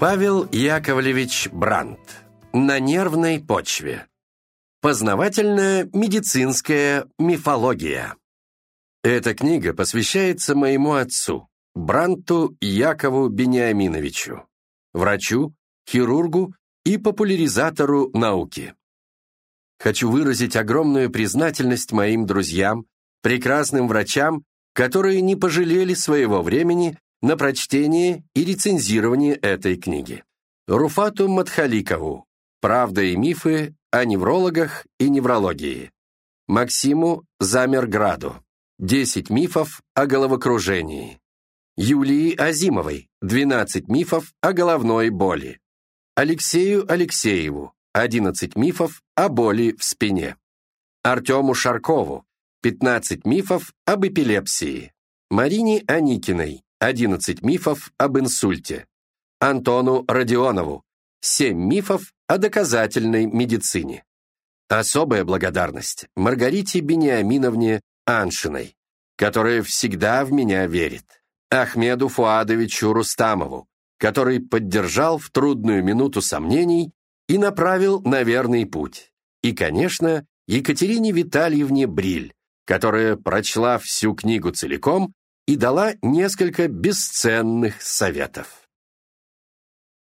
Павел Яковлевич Брандт. На нервной почве. Познавательная медицинская мифология. Эта книга посвящается моему отцу, Бранту Якову Бениаминовичу, врачу, хирургу и популяризатору науки. Хочу выразить огромную признательность моим друзьям, прекрасным врачам, которые не пожалели своего времени на прочтение и рецензирование этой книги. Руфату Матхаликову «Правда и мифы о неврологах и неврологии». Максиму Замерграду «10 мифов о головокружении». Юлии Азимовой «12 мифов о головной боли». Алексею Алексееву «11 мифов о боли в спине». Артему Шаркову «15 мифов об эпилепсии». Марине Аникиной 11 мифов об инсульте. Антону Родионову. 7 мифов о доказательной медицине. Особая благодарность Маргарите Бениаминовне Аншиной, которая всегда в меня верит. Ахмеду Фуадовичу Рустамову, который поддержал в трудную минуту сомнений и направил на верный путь. И, конечно, Екатерине Витальевне Бриль, которая прочла всю книгу целиком и дала несколько бесценных советов.